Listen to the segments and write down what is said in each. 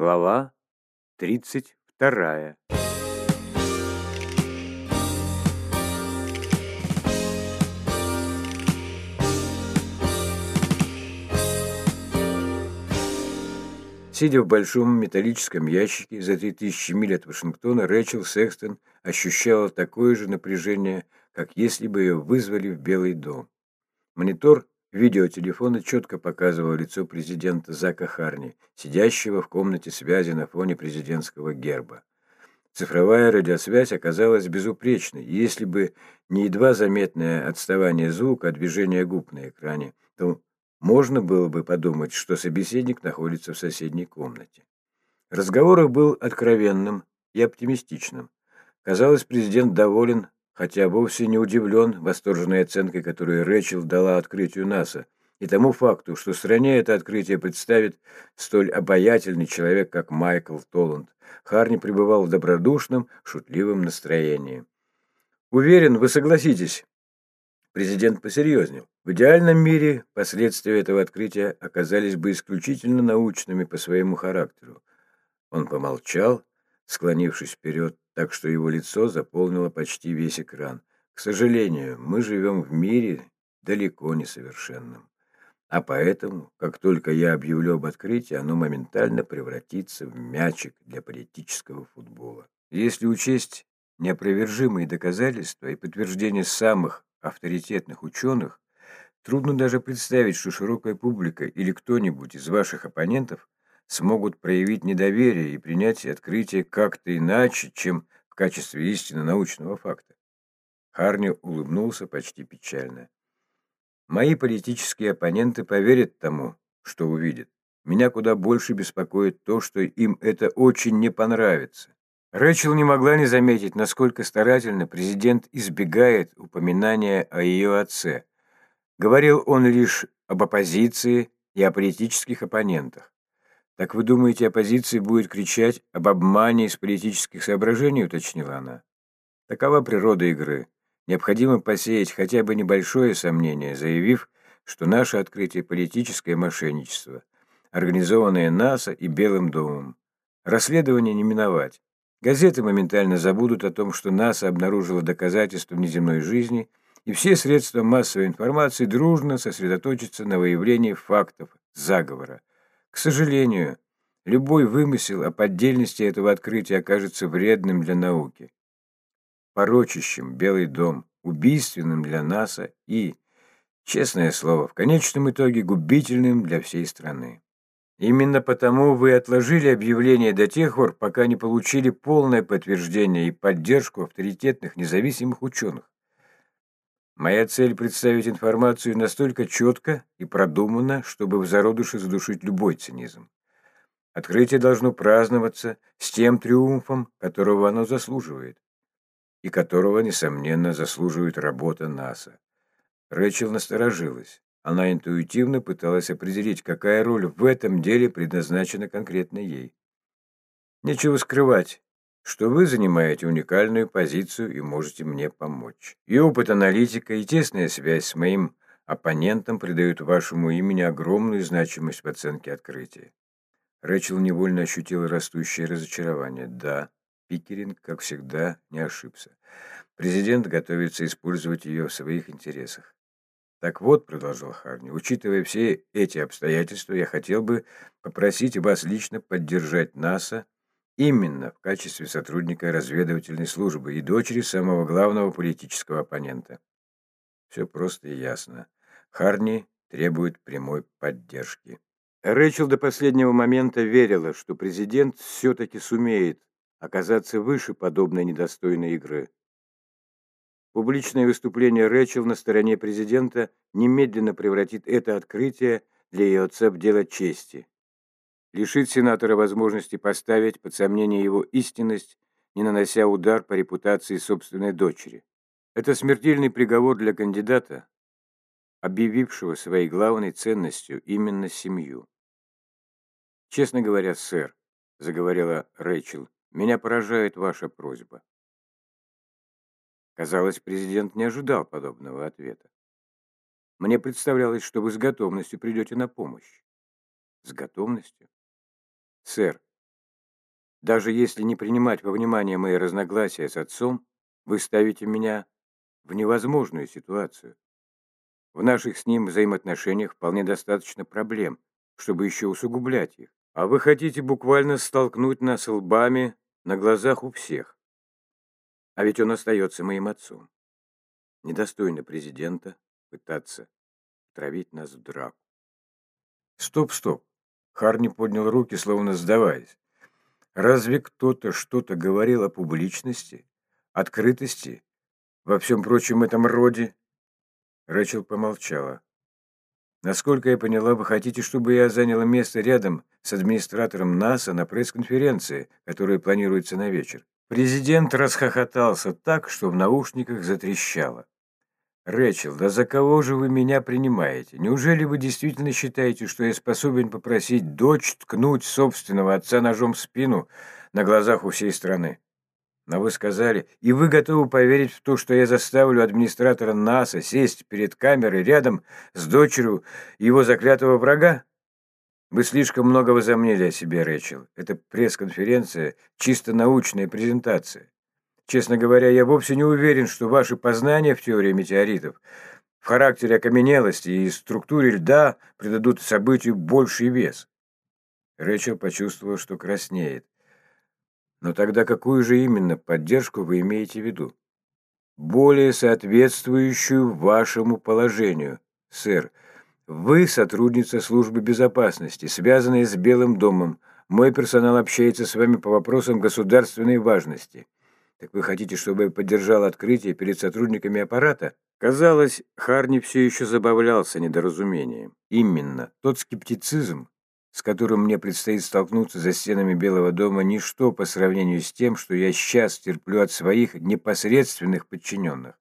Глава тридцать вторая. Сидя в большом металлическом ящике за три тысячи миль от Вашингтона, Рэчел Секстон ощущала такое же напряжение, как если бы ее вызвали в Белый дом. Монитор видеотелефона четко показывал лицо президента Зака Харни, сидящего в комнате связи на фоне президентского герба. Цифровая радиосвязь оказалась безупречной, если бы не едва заметное отставание звука от движения губ на экране, то можно было бы подумать, что собеседник находится в соседней комнате. Разговор был откровенным и оптимистичным. Казалось, президент доволен, хотя вовсе не удивлен восторженной оценкой, которую Рэчел дала открытию НАСА, и тому факту, что стране это открытие представит столь обаятельный человек, как Майкл Толланд. Харни пребывал в добродушном, шутливом настроении. «Уверен, вы согласитесь, Президент посерьезнел. В идеальном мире последствия этого открытия оказались бы исключительно научными по своему характеру. Он помолчал, склонившись вперед, так что его лицо заполнило почти весь экран. К сожалению, мы живем в мире далеко не совершенном. А поэтому, как только я объявлю об открытии, оно моментально превратится в мячик для политического футбола. Если учесть неопровержимые доказательства и подтверждения самых авторитетных ученых, трудно даже представить, что широкая публика или кто-нибудь из ваших оппонентов смогут проявить недоверие и принять открытие как-то иначе, чем в качестве истинно научного факта. Харни улыбнулся почти печально. Мои политические оппоненты поверят тому, что увидят. Меня куда больше беспокоит то, что им это очень не понравится. Рэчел не могла не заметить, насколько старательно президент избегает упоминания о ее отце. Говорил он лишь об оппозиции и о политических оппонентах. «Так вы думаете, оппозиция будет кричать об обмане из политических соображений?» – уточнила она. Такова природа игры. Необходимо посеять хотя бы небольшое сомнение, заявив, что наше открытие – политическое мошенничество, организованное НАСА и Белым домом. Расследование не миновать. Газеты моментально забудут о том, что НАСА обнаружила доказательства внеземной жизни, и все средства массовой информации дружно сосредоточатся на выявлении фактов заговора. К сожалению, любой вымысел о поддельности этого открытия окажется вредным для науки, порочащим Белый дом, убийственным для НАСА и, честное слово, в конечном итоге губительным для всей страны. Именно потому вы отложили объявление до тех пор, пока не получили полное подтверждение и поддержку авторитетных независимых ученых. Моя цель представить информацию настолько четко и продуманно, чтобы в зародыше задушить любой цинизм. Открытие должно праздноваться с тем триумфом, которого оно заслуживает, и которого, несомненно, заслуживает работа НАСА. Рэчел насторожилась. Она интуитивно пыталась определить, какая роль в этом деле предназначена конкретно ей. Нечего скрывать, что вы занимаете уникальную позицию и можете мне помочь. И опыт аналитика, и тесная связь с моим оппонентом придают вашему имени огромную значимость в оценке открытия. Рэчел невольно ощутила растущее разочарование. Да, Пикеринг, как всегда, не ошибся. Президент готовится использовать ее в своих интересах. Так вот, продолжал Харни, учитывая все эти обстоятельства, я хотел бы попросить вас лично поддержать НАСА именно в качестве сотрудника разведывательной службы и дочери самого главного политического оппонента. Все просто и ясно. Харни требует прямой поддержки. Рэчел до последнего момента верила, что президент все-таки сумеет оказаться выше подобной недостойной игры. Публичное выступление Рэчел на стороне президента немедленно превратит это открытие для ее отца в дело чести. Лишит сенатора возможности поставить под сомнение его истинность, не нанося удар по репутации собственной дочери. Это смертельный приговор для кандидата, объявившего своей главной ценностью именно семью. «Честно говоря, сэр», — заговорила Рэйчел, — «меня поражает ваша просьба. Казалось, президент не ожидал подобного ответа. Мне представлялось, что вы с готовностью придете на помощь. С готовностью? Сэр, Даже если не принимать во внимание мои разногласия с отцом, вы ставите меня в невозможную ситуацию. В наших с ним взаимоотношениях вполне достаточно проблем, чтобы еще усугублять их. А вы хотите буквально столкнуть нас лбами на глазах у всех. А ведь он остается моим отцом. Недостойно президента пытаться травить нас в драку. Стоп, стоп. Харни поднял руки, словно сдаваясь. Разве кто-то что-то говорил о публичности, открытости, во всем прочем этом роде? Рэчел помолчала. Насколько я поняла, вы хотите, чтобы я заняла место рядом с администратором НАСА на пресс-конференции, которая планируется на вечер. Президент расхохотался так, что в наушниках затрещало. «Рэчел, да за кого же вы меня принимаете? Неужели вы действительно считаете, что я способен попросить дочь ткнуть собственного отца ножом в спину на глазах у всей страны? Но вы сказали, и вы готовы поверить в то, что я заставлю администратора НАСА сесть перед камерой рядом с дочерью его заклятого врага? Вы слишком много возомнили о себе, Рэчел. Это пресс-конференция, чисто научная презентация. Честно говоря, я вовсе не уверен, что ваши познания в теории метеоритов, в характере окаменелости и структуре льда придадут событию больший вес. Рэчел почувствовал, что краснеет. Но тогда какую же именно поддержку вы имеете в виду? Более соответствующую вашему положению, сэр. Вы сотрудница службы безопасности, связанная с Белым домом. Мой персонал общается с вами по вопросам государственной важности. Так вы хотите, чтобы я поддержал открытие перед сотрудниками аппарата? Казалось, Харни все еще забавлялся недоразумением. Именно тот скептицизм, с которым мне предстоит столкнуться за стенами Белого дома, ничто по сравнению с тем, что я сейчас терплю от своих непосредственных подчиненных.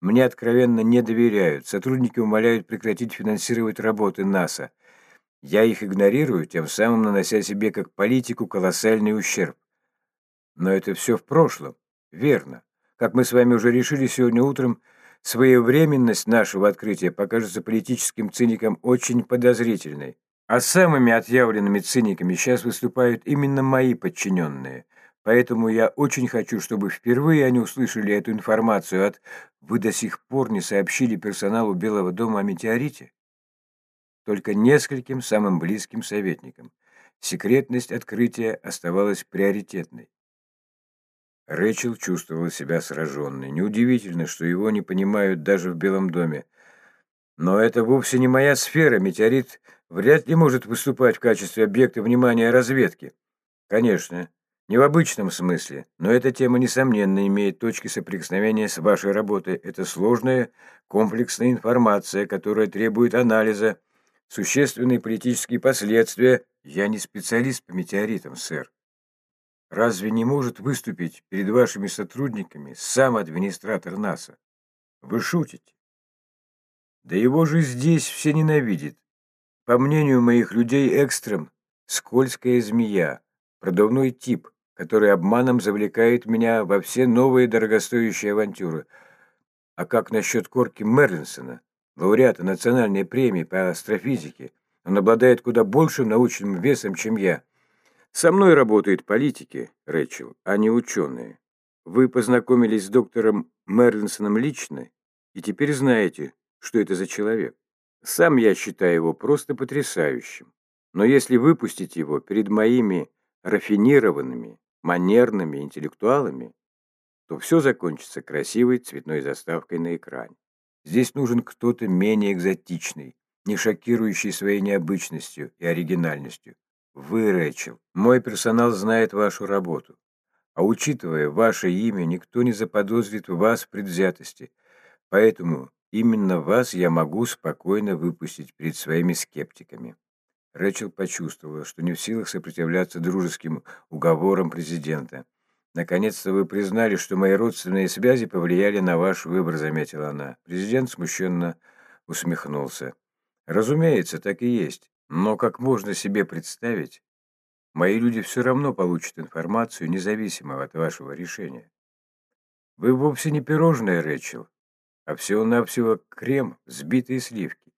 Мне откровенно не доверяют. Сотрудники умоляют прекратить финансировать работы НАСА. Я их игнорирую, тем самым нанося себе как политику колоссальный ущерб. Но это все в прошлом. Верно. Как мы с вами уже решили сегодня утром, своевременность нашего открытия покажется политическим циникам очень подозрительной. А самыми отъявленными циниками сейчас выступают именно мои подчиненные. Поэтому я очень хочу, чтобы впервые они услышали эту информацию от «Вы до сих пор не сообщили персоналу Белого дома о метеорите?» Только нескольким самым близким советникам. Секретность открытия оставалась приоритетной. Рэчел чувствовала себя сраженной. Неудивительно, что его не понимают даже в Белом доме. Но это вовсе не моя сфера. Метеорит вряд ли может выступать в качестве объекта внимания разведки. Конечно, не в обычном смысле, но эта тема, несомненно, имеет точки соприкосновения с вашей работой. Это сложная, комплексная информация, которая требует анализа, существенные политические последствия. Я не специалист по метеоритам, сэр. Разве не может выступить перед вашими сотрудниками сам администратор НАСА? Вы шутите. Да его же здесь все ненавидят. По мнению моих людей, Экстрем – скользкая змея, продувной тип, который обманом завлекает меня во все новые дорогостоящие авантюры. А как насчет Корки Мерлинсона, лауреата национальной премии по астрофизике? Он обладает куда большим научным весом, чем я. Со мной работают политики, Рэчел, а не ученые. Вы познакомились с доктором Мерлинсоном лично и теперь знаете, что это за человек. Сам я считаю его просто потрясающим. Но если выпустить его перед моими рафинированными, манерными интеллектуалами, то все закончится красивой цветной заставкой на экране. Здесь нужен кто-то менее экзотичный, не шокирующий своей необычностью и оригинальностью, вы, Рэчел, мой персонал знает вашу работу. А учитывая ваше имя, никто не заподозрит вас в предвзятости. Поэтому именно вас я могу спокойно выпустить перед своими скептиками. Рэчел почувствовала, что не в силах сопротивляться дружеским уговорам президента. «Наконец-то вы признали, что мои родственные связи повлияли на ваш выбор», — заметила она. Президент смущенно усмехнулся. «Разумеется, так и есть. Но, как можно себе представить, мои люди все равно получат информацию, независимо от вашего решения. Вы вовсе не пирожное, Рэчел, а всего-навсего крем, взбитые сливки.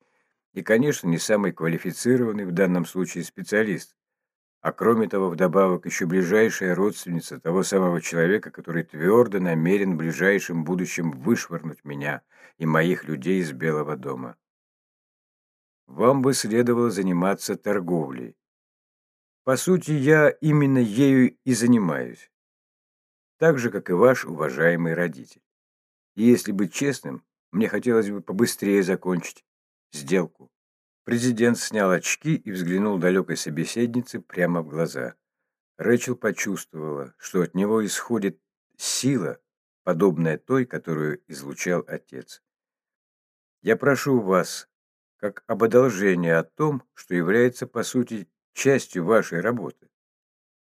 И, конечно, не самый квалифицированный в данном случае специалист. а кроме того, вдобавок, еще ближайшая родственница того самого человека, который твердо намерен в ближайшем будущем вышвырнуть меня и моих людей из Белого дома. Вам бы следовало заниматься торговлей. По сути, я именно ею и занимаюсь. Так же, как и ваш уважаемый родитель. И если быть честным, мне хотелось бы побыстрее закончить сделку. Президент снял очки и взглянул далекой собеседнице прямо в глаза. Рэчел почувствовала, что от него исходит сила, подобная той, которую излучал отец. «Я прошу вас, как об одолжении о том, что является, по сути, частью вашей работы.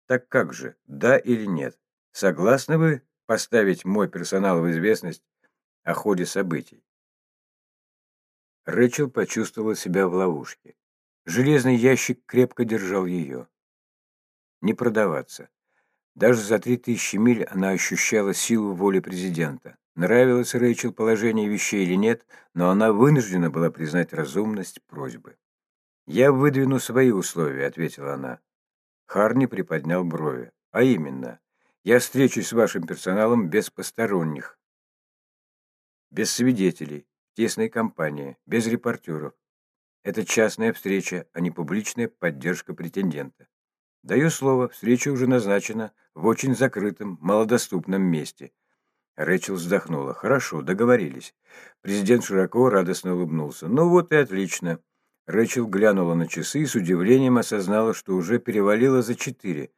Так как же, да или нет? Согласны вы поставить мой персонал в известность о ходе событий?» Рэчел почувствовала себя в ловушке. Железный ящик крепко держал ее. Не продаваться. Даже за три тысячи миль она ощущала силу воли президента. Нравилось Рэйчел положение вещей или нет, но она вынуждена была признать разумность просьбы. «Я выдвину свои условия», — ответила она. Харни приподнял брови. «А именно, я встречусь с вашим персоналом без посторонних, без свидетелей, тесной компании, без репортеров. Это частная встреча, а не публичная поддержка претендента. Даю слово, встреча уже назначена в очень закрытом, малодоступном месте. Рэчел вздохнула. Хорошо, договорились. Президент широко радостно улыбнулся. Ну вот и отлично. Рэчел глянула на часы и с удивлением осознала, что уже перевалило за четыре.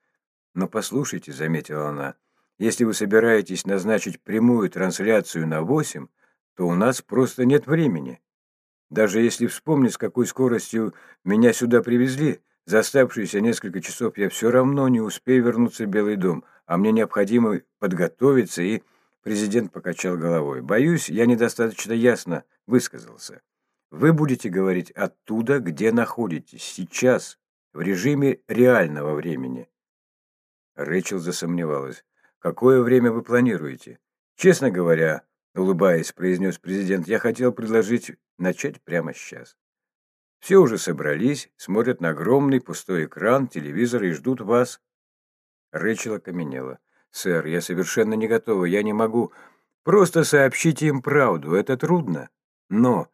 «Но послушайте», — заметила она, — «если вы собираетесь назначить прямую трансляцию на восемь, то у нас просто нет времени. Даже если вспомнить, с какой скоростью меня сюда привезли, за оставшиеся несколько часов я все равно не успею вернуться в Белый дом, а мне необходимо подготовиться и... Президент покачал головой. «Боюсь, я недостаточно ясно высказался. Вы будете говорить оттуда, где находитесь, сейчас, в режиме реального времени». Рэчел засомневалась. «Какое время вы планируете? Честно говоря, улыбаясь, произнес президент, я хотел предложить начать прямо сейчас. Все уже собрались, смотрят на огромный пустой экран телевизора и ждут вас. Рэчел окаменела. «Сэр, я совершенно не готова, я не могу. Просто сообщите им правду, это трудно. Но...»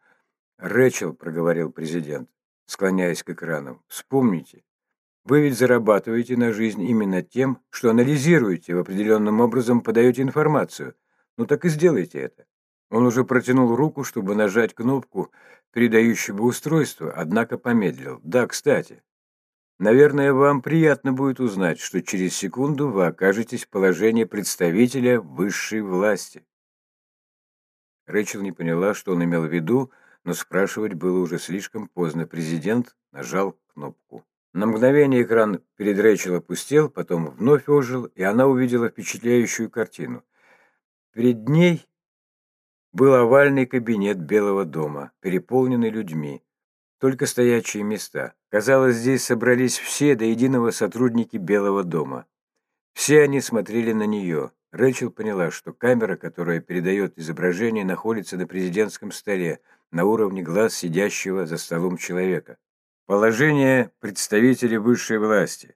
«Рэчел», — проговорил президент, склоняясь к экрану, — «вспомните, вы ведь зарабатываете на жизнь именно тем, что анализируете, в определенным образом подаете информацию. Ну так и сделайте это. Он уже протянул руку, чтобы нажать кнопку передающего устройства, однако помедлил. Да, кстати. Наверное, вам приятно будет узнать, что через секунду вы окажетесь в положении представителя высшей власти. Рэчел не поняла, что он имел в виду, но спрашивать было уже слишком поздно. Президент нажал кнопку. На мгновение экран перед Рэчел опустел, потом вновь ожил, и она увидела впечатляющую картину – Перед ней был овальный кабинет Белого дома, переполненный людьми. Только стоячие места. Казалось, здесь собрались все до единого сотрудники Белого дома. Все они смотрели на нее. Рэчел поняла, что камера, которая передает изображение, находится на президентском столе, на уровне глаз сидящего за столом человека. Положение представителей высшей власти.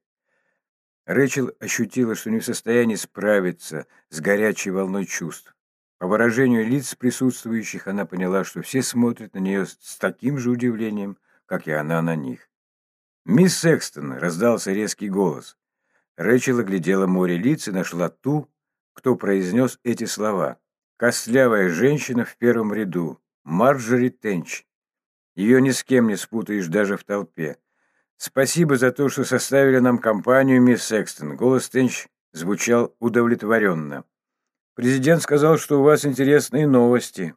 Рэчел ощутила, что не в состоянии справиться с горячей волной чувств. По выражению лиц присутствующих она поняла, что все смотрят на нее с таким же удивлением, как и она на них. «Мисс Секстон!» — раздался резкий голос. Рэчел оглядела море лиц и нашла ту, кто произнес эти слова. Костлявая женщина в первом ряду, Марджори Тенч. Ее ни с кем не спутаешь даже в толпе. «Спасибо за то, что составили нам компанию, мисс Секстон». Голос Тенч звучал удовлетворенно. «Президент сказал, что у вас интересные новости».